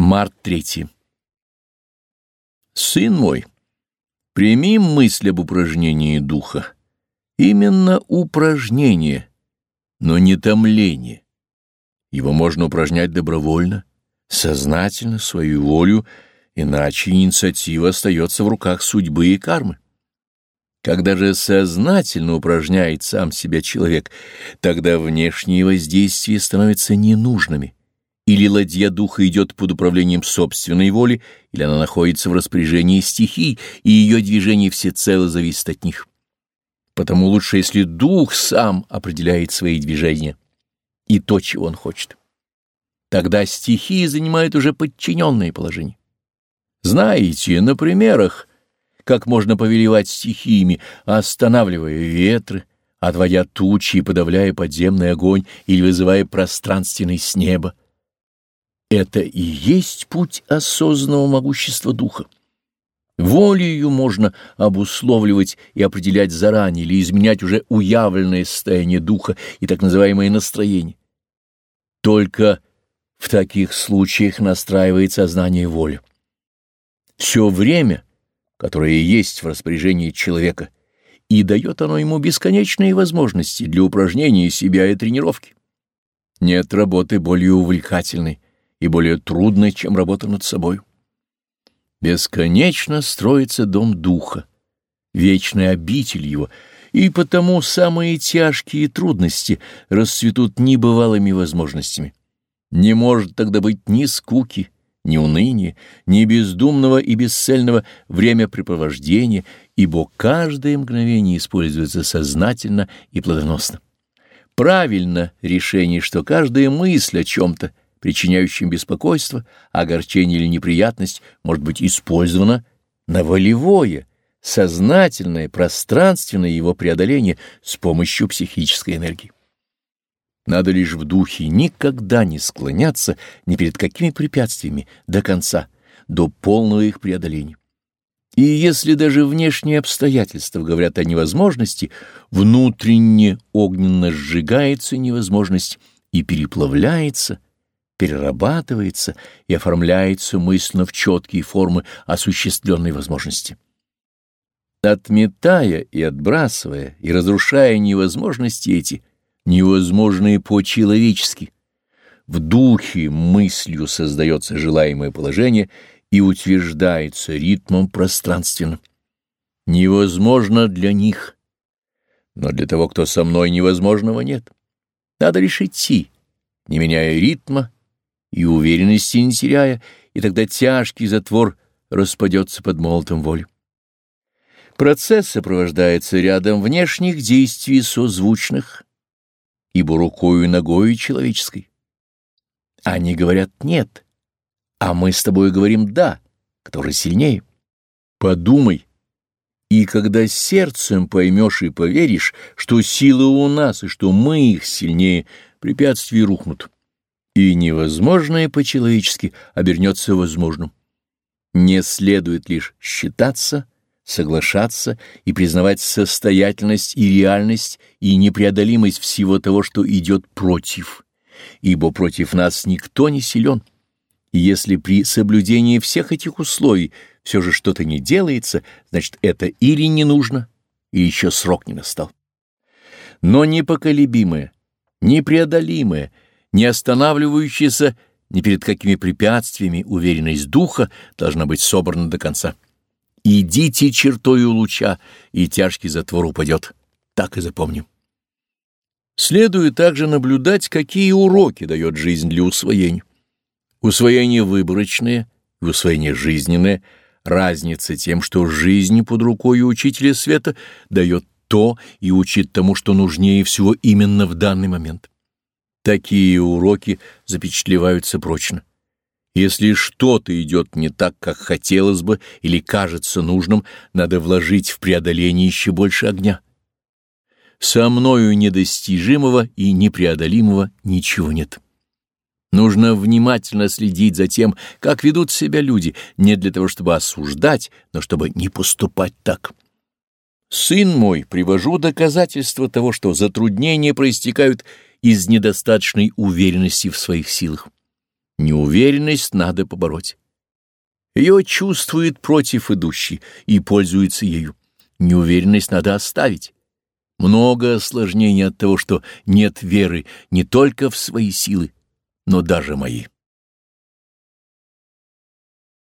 Март 3. Сын мой, прими мысль об упражнении духа. Именно упражнение, но не томление. Его можно упражнять добровольно, сознательно, свою волю, иначе инициатива остается в руках судьбы и кармы. Когда же сознательно упражняет сам себя человек, тогда внешние воздействия становятся ненужными или ладья духа идет под управлением собственной воли, или она находится в распоряжении стихий, и ее движение всецело зависит от них. Потому лучше, если дух сам определяет свои движения и то, чего он хочет. Тогда стихии занимают уже подчиненное положение. Знаете, на примерах, как можно повелевать стихиями, останавливая ветры, отводя тучи и подавляя подземный огонь или вызывая пространственный с неба. Это и есть путь осознанного могущества духа. Волею можно обусловливать и определять заранее или изменять уже уявленное состояние духа и так называемое настроение. Только в таких случаях настраивает сознание воли. Все время, которое есть в распоряжении человека, и дает оно ему бесконечные возможности для упражнения себя и тренировки. Нет работы более увлекательной, и более трудной, чем работа над собой. Бесконечно строится дом духа, вечная обитель его, и потому самые тяжкие трудности расцветут небывалыми возможностями. Не может тогда быть ни скуки, ни уныния, ни бездумного и бесцельного времяпрепровождения, ибо каждое мгновение используется сознательно и плодоносно. Правильно решение, что каждая мысль о чем-то — причиняющим беспокойство, огорчение или неприятность, может быть использовано на волевое, сознательное, пространственное его преодоление с помощью психической энергии. Надо лишь в духе никогда не склоняться ни перед какими препятствиями до конца, до полного их преодоления. И если даже внешние обстоятельства говорят о невозможности, внутренне огненно сжигается невозможность и переплавляется – перерабатывается и оформляется мысленно в четкие формы осуществленной возможности. Отметая и отбрасывая и разрушая невозможности эти, невозможные по-человечески, в духе мыслью создается желаемое положение и утверждается ритмом пространственным. Невозможно для них, но для того, кто со мной, невозможного нет. Надо лишь идти, не меняя ритма, и уверенности не теряя, и тогда тяжкий затвор распадется под молотом воли. Процесс сопровождается рядом внешних действий созвучных, ибо рукою и ногою человеческой. Они говорят «нет», а мы с тобой говорим «да», который сильнее. Подумай, и когда сердцем поймешь и поверишь, что силы у нас и что мы их сильнее, препятствия рухнут и невозможное по-человечески обернется возможным. Не следует лишь считаться, соглашаться и признавать состоятельность и реальность и непреодолимость всего того, что идет против, ибо против нас никто не силен. И если при соблюдении всех этих условий все же что-то не делается, значит, это или не нужно, или еще срок не настал. Но непоколебимое, непреодолимое — не останавливающаяся ни перед какими препятствиями уверенность духа должна быть собрана до конца. Идите чертою луча, и тяжкий затвор упадет. Так и запомним. Следует также наблюдать, какие уроки дает жизнь для усвоения. Усвоение выборочное и усвоение жизненное — разница тем, что жизнь под рукой учителя света дает то и учит тому, что нужнее всего именно в данный момент. Такие уроки запечатлеваются прочно. Если что-то идет не так, как хотелось бы или кажется нужным, надо вложить в преодоление еще больше огня. Со мною недостижимого и непреодолимого ничего нет. Нужно внимательно следить за тем, как ведут себя люди, не для того, чтобы осуждать, но чтобы не поступать так. Сын мой, привожу доказательства того, что затруднения проистекают из недостаточной уверенности в своих силах. Неуверенность надо побороть. Ее чувствует против идущий и пользуется ею. Неуверенность надо оставить. Много осложнений от того, что нет веры не только в свои силы, но даже мои.